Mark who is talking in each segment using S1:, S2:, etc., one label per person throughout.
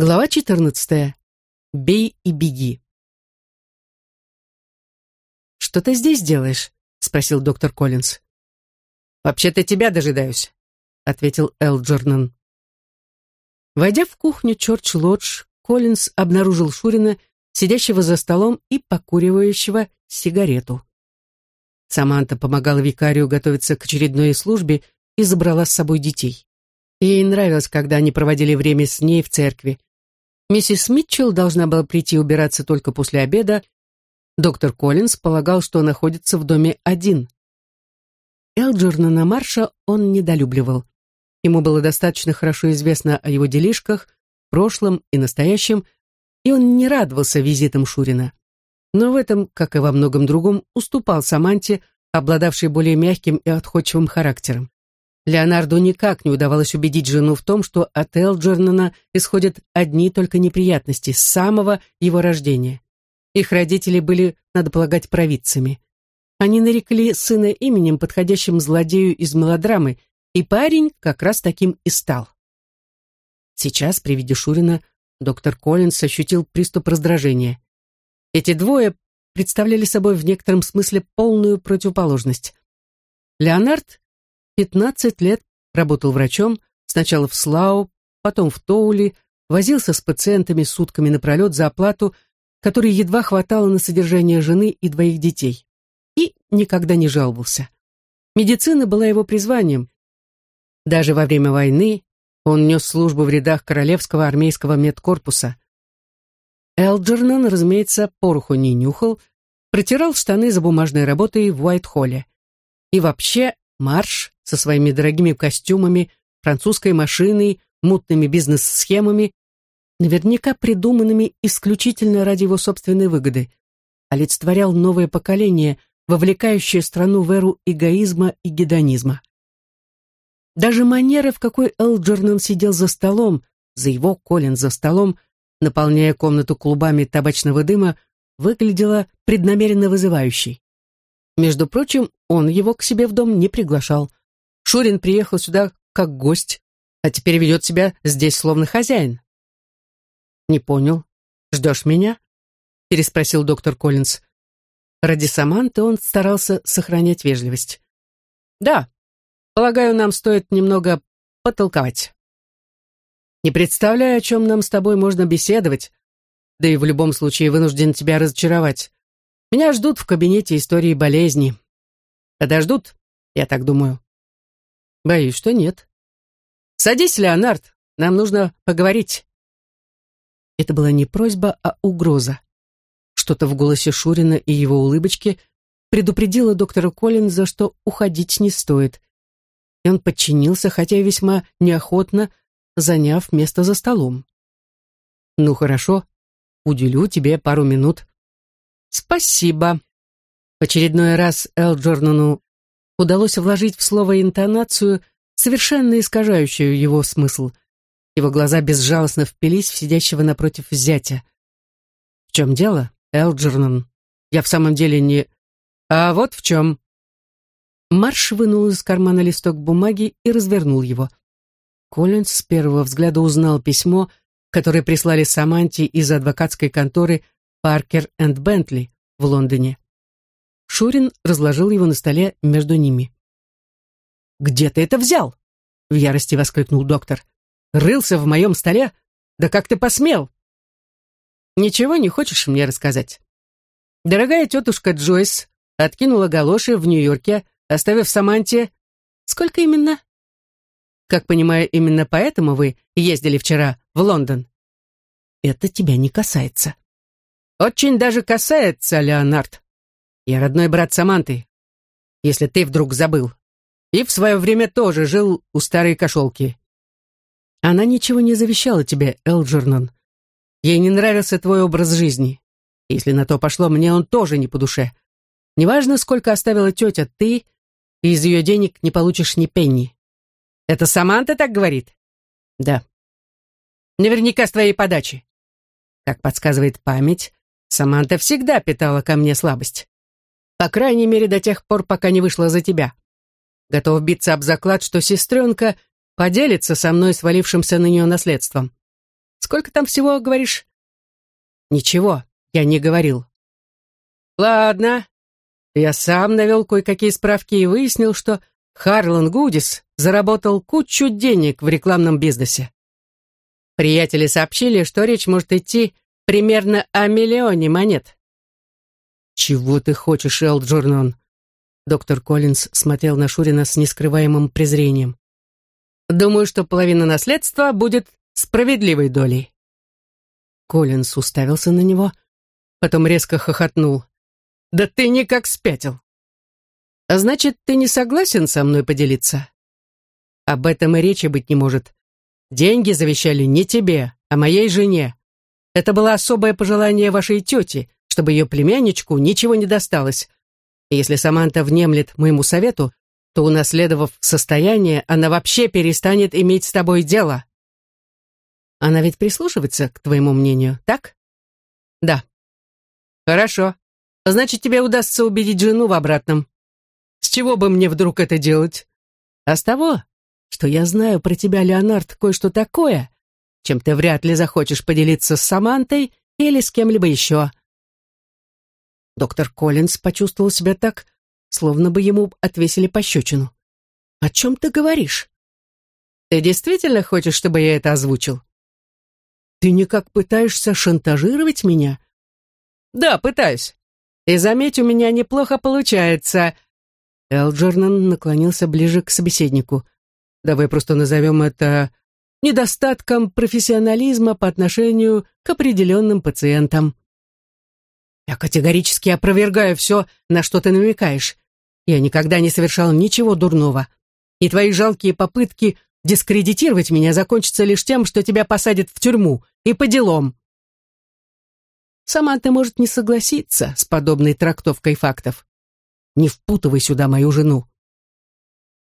S1: Глава 14. Бей и беги. «Что ты здесь делаешь?» — спросил доктор Коллинз.
S2: «Вообще-то тебя дожидаюсь», — ответил Элджернан.
S1: Войдя в кухню Чорч-Лодж, Коллинз обнаружил Шурина, сидящего за столом и покуривающего сигарету. Саманта помогала викарию готовиться к очередной службе и забрала с собой детей. Ей нравилось, когда они проводили время с ней в церкви. Миссис Митчелл должна была прийти убираться только после обеда. Доктор Коллинз полагал, что находится в доме один. Элджернана Марша он недолюбливал. Ему было достаточно хорошо известно о его делишках, прошлом и настоящем, и он не радовался визитам Шурина. Но в этом, как и во многом другом, уступал Саманте, обладавшей более мягким и отходчивым характером. Леонарду никак не удавалось убедить жену в том, что от Элджернана исходят одни только неприятности с самого его рождения. Их родители были, надо полагать, провидцами. Они нарекли сына именем, подходящим злодею из мелодрамы, и парень как раз таким и стал. Сейчас, при виде Шурина, доктор Коллинс ощутил приступ раздражения. Эти двое представляли собой в некотором смысле полную противоположность. Леонард 15 лет работал врачом, сначала в Слау, потом в Тоули, возился с пациентами сутками напролет за оплату, которой едва хватало на содержание жены и двоих детей. И никогда не жаловался. Медицина была его призванием. Даже во время войны он нес службу в рядах Королевского армейского медкорпуса. Элджернан, разумеется, пороху не нюхал, протирал штаны за бумажной работой в Уайт-Холле. И вообще Марш со своими дорогими костюмами, французской машиной, мутными бизнес-схемами, наверняка придуманными исключительно ради его собственной выгоды, олицетворял новое поколение, вовлекающее страну в эру эгоизма и гедонизма. Даже манера, в какой Элджернан сидел за столом, за его Колин за столом, наполняя комнату клубами табачного дыма, выглядела преднамеренно вызывающей. Между прочим, он его к себе в дом не приглашал. Шурин приехал сюда как гость, а теперь ведет себя здесь словно хозяин. «Не понял. Ждешь меня?» — переспросил доктор Коллинз. Ради Саманты он старался сохранять вежливость. «Да, полагаю, нам стоит немного потолковать. Не представляю, о чем нам с тобой можно беседовать, да и в любом случае вынужден тебя разочаровать. Меня ждут в кабинете истории болезни. Подождут, я так думаю. Боюсь, что нет. Садись, Леонард, нам нужно поговорить. Это была не просьба, а угроза. Что-то в голосе Шурина и его улыбочке предупредило доктора Коллинза, что уходить не стоит. И он подчинился, хотя и весьма неохотно, заняв место за столом. «Ну хорошо, уделю тебе пару минут. «Спасибо». В очередной раз Элджорнану удалось вложить в слово интонацию, совершенно искажающую его смысл. Его глаза безжалостно впились в сидящего напротив зятя. «В чем дело, Элджернан? Я в самом деле не...» «А вот в чем». Марш вынул из кармана листок бумаги и развернул его. Коллинз с первого взгляда узнал письмо, которое прислали Саманте из адвокатской конторы Паркер энд Бентли в Лондоне. Шурин разложил его на столе между ними. «Где ты это взял?» — в ярости воскликнул доктор. «Рылся в моем столе? Да как ты посмел?» «Ничего не хочешь мне рассказать?» Дорогая тетушка Джойс откинула галоши в Нью-Йорке, оставив Саманте... Сколько именно? Как понимаю, именно поэтому вы ездили вчера в Лондон? Это тебя не касается. Очень даже касается, Леонард. Я родной брат Саманты, если ты вдруг забыл. И в свое время тоже жил у старой кошелки. Она ничего не завещала тебе, Элджернон. Ей не нравился твой образ жизни. Если на то пошло, мне он тоже не по душе. Неважно, сколько оставила тетя, ты из ее денег не получишь ни пенни. Это Саманта так говорит? Да. Наверняка с твоей подачи. Как подсказывает память, Саманта всегда питала ко мне слабость. По крайней мере, до тех пор, пока не вышла за тебя. Готов биться об заклад, что сестренка поделится со мной свалившимся на нее наследством. Сколько там всего, говоришь?»
S2: «Ничего, я не говорил».
S1: «Ладно. Я сам навел кое-какие справки и выяснил, что Харлан Гудис заработал кучу денег в рекламном бизнесе. Приятели сообщили, что речь может идти примерно о миллионе монет.
S2: «Чего ты хочешь, Элджернон?» Доктор Коллинз смотрел на Шурина с нескрываемым презрением.
S1: «Думаю, что половина наследства будет справедливой долей».
S2: Коллинз уставился на него, потом резко хохотнул.
S1: «Да ты никак спятил!» «А значит, ты не согласен со мной поделиться?» «Об этом и речи быть не может. Деньги завещали не тебе, а моей жене. Это было особое пожелание вашей тети, чтобы ее племянничку ничего не досталось. И если Саманта внемлет моему совету, то, унаследовав состояние, она вообще перестанет иметь с тобой дело. Она ведь прислушивается к твоему мнению, так? Да. Хорошо. Значит, тебе удастся убедить жену в обратном. С чего бы мне вдруг это делать? А с того, что я знаю про тебя, Леонард, кое-что такое, чем ты вряд ли захочешь поделиться с Самантой или с кем-либо еще. Доктор Коллинз почувствовал себя так, словно бы ему отвесили пощечину. «О чем ты говоришь?» «Ты действительно хочешь, чтобы я это озвучил?» «Ты никак пытаешься шантажировать меня?» «Да, пытаюсь. И заметь, у меня неплохо получается». Элджернан наклонился ближе к собеседнику. «Давай просто назовем это недостатком профессионализма по отношению к определенным пациентам». Я категорически опровергаю все, на что ты намекаешь. Я никогда не совершал ничего дурного. И твои жалкие попытки дискредитировать меня закончатся лишь тем, что тебя посадят в тюрьму и по делам. Сама ты может не согласиться с подобной трактовкой фактов. Не впутывай сюда мою жену.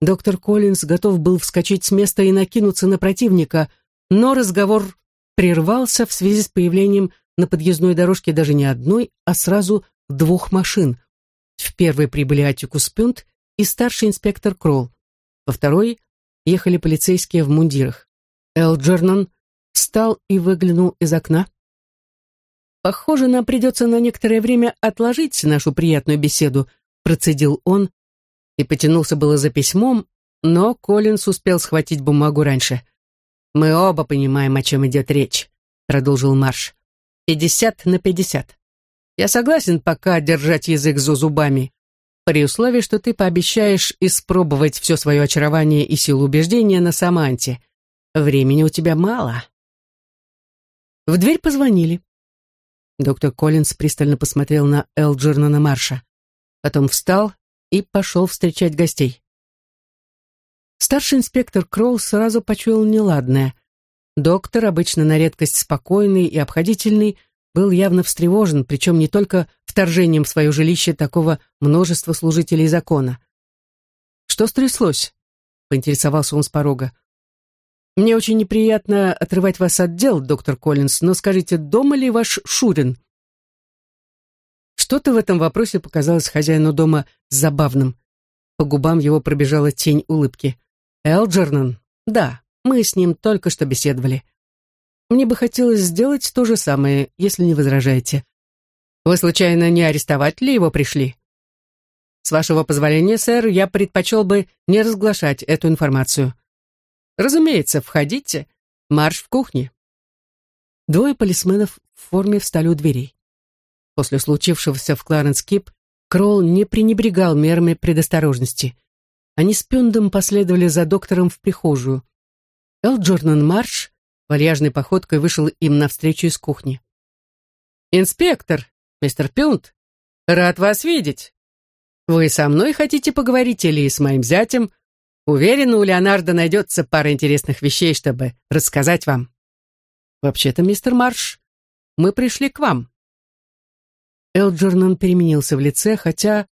S1: Доктор Коллинз готов был вскочить с места и накинуться на противника, но разговор прервался в связи с появлением на подъездной дорожке даже не одной, а сразу двух машин. В первой прибыли Атикус Пюнт и старший инспектор Кролл. Во второй ехали полицейские в мундирах. Элджернан встал и выглянул из окна. «Похоже, нам придется на некоторое время отложить нашу приятную беседу», процедил он и потянулся было за письмом, но Коллинс успел схватить бумагу раньше. «Мы оба понимаем, о чем идет речь», — продолжил Марш. Пятьдесят на пятьдесят. Я согласен пока держать язык за зубами, при условии, что ты пообещаешь испробовать все свое очарование и силу убеждения на Саманте. Времени у тебя мало. В дверь позвонили. Доктор Коллинз пристально посмотрел на Элджернана Марша. Потом встал и пошел встречать гостей. Старший инспектор Кроу сразу почуял неладное. Доктор, обычно на редкость спокойный и обходительный, был явно встревожен, причем не только вторжением в свое жилище такого множества служителей закона. «Что стряслось?» — поинтересовался он с порога. «Мне очень неприятно отрывать вас от дел, доктор Коллинз, но скажите, дома ли ваш Шурин?» Что-то в этом вопросе показалось хозяину дома забавным. По губам его пробежала тень улыбки. «Элджернан? Да, мы с ним только что беседовали. Мне бы хотелось сделать то же самое, если не возражаете. Вы, случайно, не арестовать ли его пришли? С вашего позволения, сэр, я предпочел бы не разглашать эту информацию. Разумеется, входите. Марш в кухне. Двое полисменов в форме встали у дверей. После случившегося в Кларенс-Кип Кролл не пренебрегал мерами предосторожности. Они с Пюндом последовали за доктором в прихожую. Элджернан Марш вальяжной походкой вышел им навстречу из кухни. «Инспектор, мистер Пюнт, рад вас видеть. Вы со мной хотите поговорить или с моим зятем? Уверен, у Леонардо найдется пара интересных вещей, чтобы рассказать вам. Вообще-то, мистер Марш, мы пришли к вам». Элджернан переменился в лице, хотя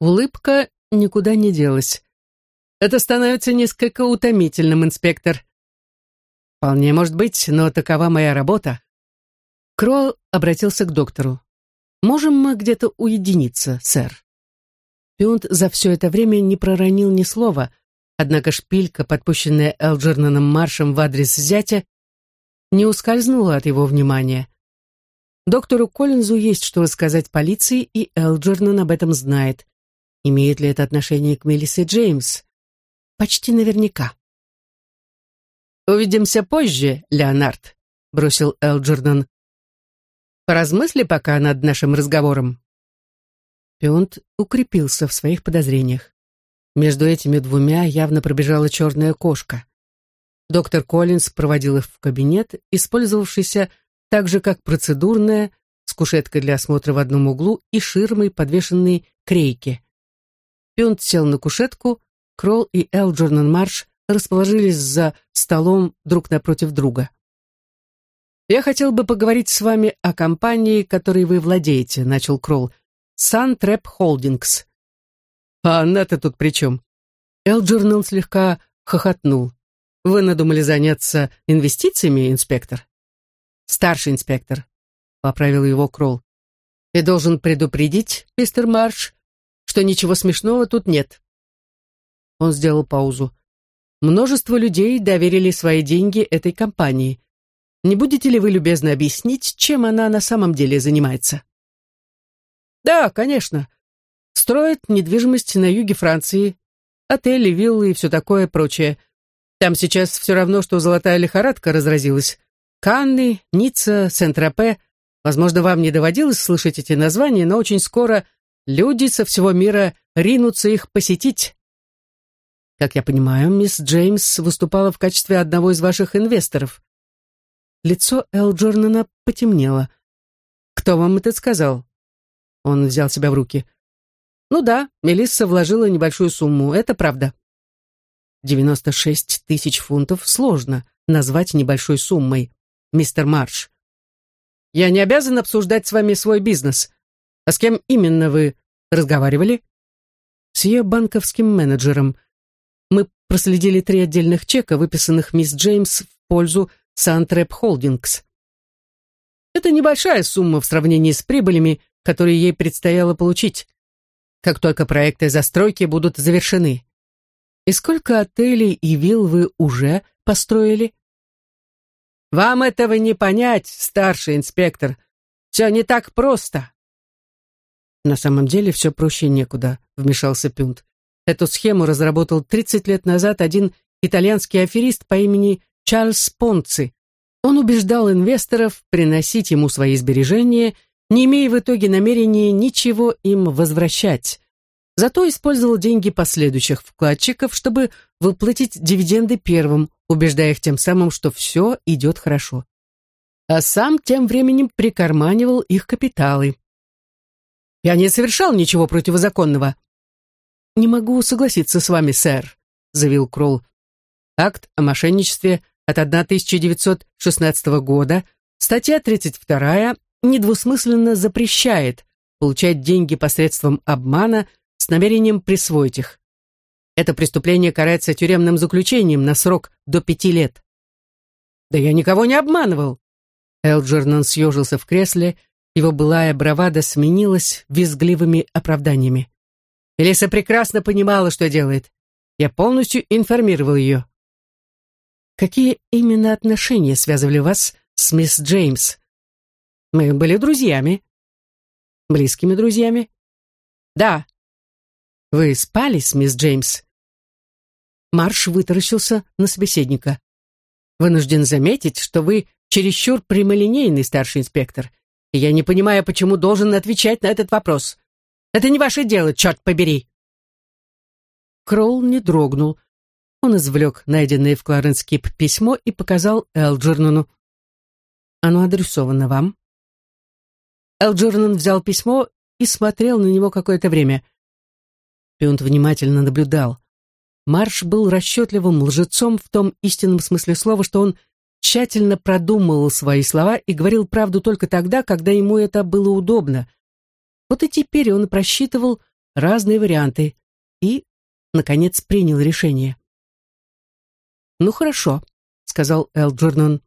S1: улыбка никуда не делась. «Это становится несколько утомительным, инспектор. «Вполне может быть, но такова моя работа». Кролл обратился к доктору. «Можем мы где-то уединиться, сэр?» Пюнт за все это время не проронил ни слова, однако шпилька, подпущенная Элджернаном маршем в адрес зятя, не ускользнула от его внимания. Доктору Коллинзу есть что сказать полиции, и Элджернон об этом знает. Имеет ли это отношение к Мелиссе Джеймс? Почти наверняка. «Увидимся позже, Леонард», — бросил Элджернон. «Поразмысли пока над нашим разговором». Пионт укрепился в своих подозрениях. Между этими двумя явно пробежала черная кошка. Доктор Коллинз проводил их в кабинет, использовавшийся так же, как процедурная, с кушеткой для осмотра в одном углу и ширмой, подвешенной к рейке. Пионт сел на кушетку, Кролл и Элджернан Марш расположились за столом друг напротив друга. «Я хотел бы поговорить с вами о компании, которой вы владеете», — начал Кролл. Sun Холдингс. А она-то тут при чем? Элджернон слегка хохотнул. Вы надумали заняться инвестициями, инспектор? Старший инспектор, поправил его Кролл. И должен предупредить, мистер Марш, что ничего смешного тут нет. Он сделал паузу. Множество людей доверили свои деньги этой компании. Не будете ли вы любезно объяснить, чем она на самом деле занимается? Да, конечно. Строят недвижимость на юге Франции, отели, виллы и все такое прочее. Там сейчас все равно, что золотая лихорадка разразилась. Канны, Ницца, Сент-Тропе. Возможно, вам не доводилось слышать эти названия, но очень скоро люди со всего мира ринутся их посетить. Как я понимаю, мисс Джеймс выступала в качестве одного из ваших инвесторов. Лицо Элджорнана потемнело. Кто вам это сказал? Он взял себя в руки. «Ну да, Мелисса вложила небольшую сумму, это правда». «Девяносто шесть тысяч фунтов сложно назвать небольшой суммой, мистер Марш. Я не обязан обсуждать с вами свой бизнес. А с кем именно вы разговаривали?» «С ее банковским менеджером. Мы проследили три отдельных чека, выписанных мисс Джеймс в пользу Сантрэп Холдингс. Это небольшая сумма в сравнении с прибылями, которые ей предстояло получить, как только проекты застройки будут завершены. И сколько отелей и вилл вы уже построили? Вам этого не понять, старший инспектор. Все не так просто. На самом деле все проще некуда, вмешался Пюнт. Эту схему разработал 30 лет назад один итальянский аферист по имени Чарльз Понци. Он убеждал инвесторов приносить ему свои сбережения – не имея в итоге намерения ничего им возвращать. Зато использовал деньги последующих вкладчиков, чтобы выплатить дивиденды первым, убеждая их тем самым, что все идет хорошо. А сам тем временем прикарманивал их капиталы. «Я не совершал ничего противозаконного». «Не могу согласиться с вами, сэр», — заявил Кролл. «Акт о мошенничестве от 1916 года, статья 32 недвусмысленно запрещает получать деньги посредством обмана с намерением присвоить их. Это преступление карается тюремным заключением на срок до пяти лет. «Да я никого не обманывал!» Элджернон съежился в кресле, его былая бравада сменилась визгливыми оправданиями. Элиса прекрасно понимала, что делает. Я полностью информировал ее. «Какие именно отношения связывали вас с мисс Джеймс?» Мы были друзьями. Близкими друзьями? Да. Вы спали с мисс Джеймс? Марш вытаращился на собеседника. Вынужден заметить, что вы чересчур прямолинейный старший инспектор, и я не понимаю, почему должен отвечать на этот вопрос. Это не ваше дело, черт побери. Кроул не дрогнул. Он извлек найденное в Кларенс письмо и показал Элджернону. Оно адресовано вам. Элджернан взял письмо и смотрел на него какое-то время. Пионт внимательно наблюдал. Марш был расчетливым лжецом в том истинном смысле слова, что он тщательно продумывал свои слова и говорил правду только тогда, когда ему это было удобно. Вот и теперь он просчитывал разные варианты и, наконец, принял решение. «Ну хорошо», — сказал Элджернон.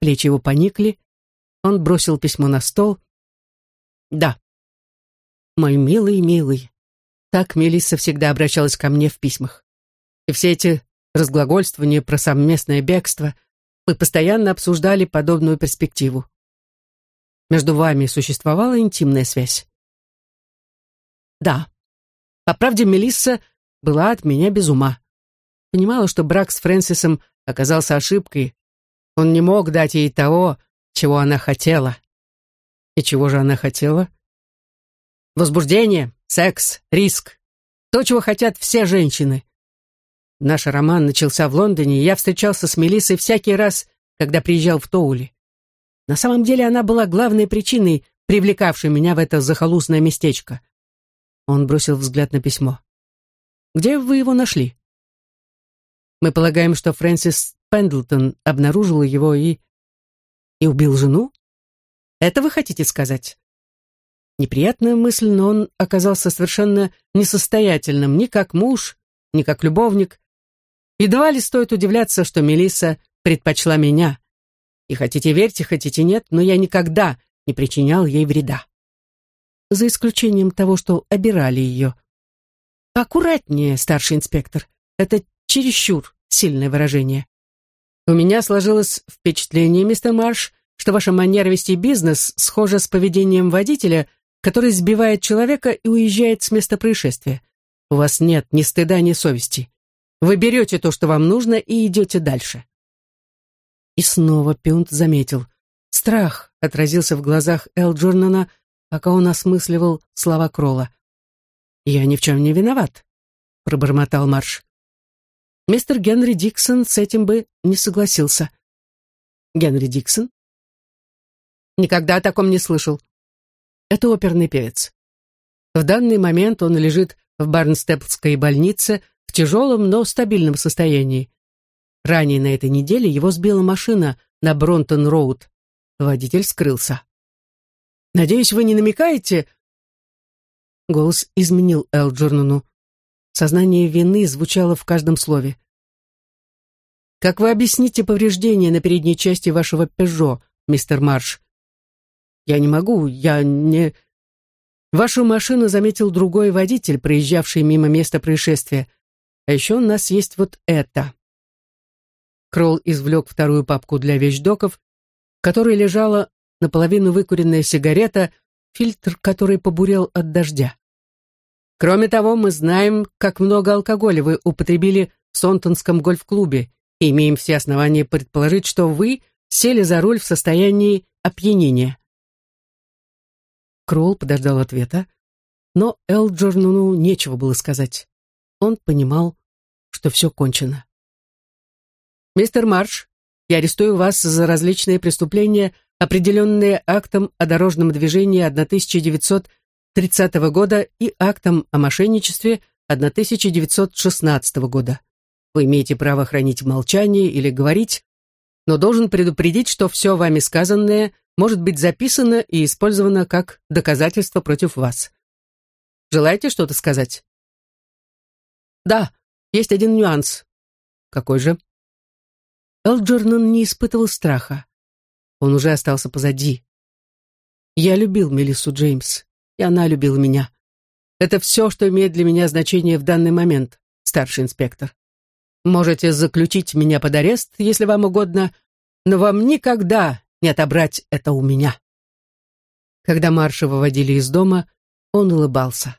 S1: Плечи его поникли, он бросил письмо на стол да. Мой милый, милый. Так Мелисса всегда обращалась ко мне в письмах. И все эти разглагольствования про совместное бегство, вы постоянно обсуждали подобную перспективу. Между вами существовала интимная связь? Да. По правде, Мелисса была от меня без ума. Понимала, что брак с Фрэнсисом оказался ошибкой. Он не мог дать ей того, чего она хотела. И чего же она хотела? Возбуждение, секс, риск. То, чего хотят все женщины. Наш роман начался в Лондоне, и я встречался с Мелиссой всякий раз, когда приезжал в Тоули. На самом деле она была главной причиной, привлекавшей меня в это захолустное местечко. Он бросил взгляд на письмо. «Где вы его нашли?» «Мы полагаем, что Фрэнсис Пендлтон обнаружил его и...» «И убил жену? Это вы хотите сказать?» Неприятная мысль, но он оказался совершенно несостоятельным ни как муж, ни как любовник. Едва ли стоит удивляться, что Мелисса предпочла меня. И хотите верьте, хотите нет, но я никогда не причинял ей вреда. За исключением того, что обирали ее. Аккуратнее, старший инспектор. Это чересчур сильное выражение. У меня сложилось впечатление, мистер Марш, что ваша манера вести бизнес схожа с поведением водителя, который сбивает человека и уезжает с места происшествия. У вас нет ни стыда, ни совести. Вы берете то, что вам нужно, и идете дальше. И снова Пюнт заметил. Страх отразился в глазах Эл Джорнана, пока он осмысливал слова Кролла. «Я ни в чем не виноват», — пробормотал Марш. Мистер Генри Диксон с этим бы не согласился. Генри Диксон? Никогда о таком не слышал. Это оперный певец. В данный момент он лежит в Барнстеплской больнице в тяжелом, но стабильном состоянии. Ранее на этой неделе его сбила машина на Бронтон-Роуд. Водитель скрылся. «Надеюсь, вы не намекаете...» Голос изменил Элджернону. Сознание вины звучало в каждом слове. «Как вы объясните повреждения на передней части вашего «Пежо», мистер Марш?» «Я не могу, я не...» «Вашу машину заметил другой водитель, проезжавший мимо места происшествия. А еще у нас есть вот это». Кролл извлек вторую папку для вещдоков, в которой лежала наполовину выкуренная сигарета, фильтр который побурел от дождя. Кроме того, мы знаем, как много алкоголя вы употребили в Сонтонском гольф-клубе и имеем все основания предположить, что вы сели за руль в состоянии опьянения. Кролл подождал ответа, но Элджорну нечего было сказать. Он понимал, что все кончено. «Мистер Марш, я арестую вас за различные преступления, определенные актом о дорожном движении 1930 года и актом о мошенничестве 1916 года. Вы имеете право хранить молчание или говорить, но должен предупредить, что все вами сказанное может быть записано и использовано как доказательство против вас. Желаете что-то сказать? Да, есть один нюанс. Какой же? Элджернон не испытывал страха. Он уже остался позади. Я любил Мелиссу Джеймс, и она любила меня. Это все, что имеет для меня значение в данный момент, старший инспектор. Можете заключить меня под арест, если вам угодно, но вам никогда не отобрать это у меня. Когда Марша выводили из дома, он улыбался.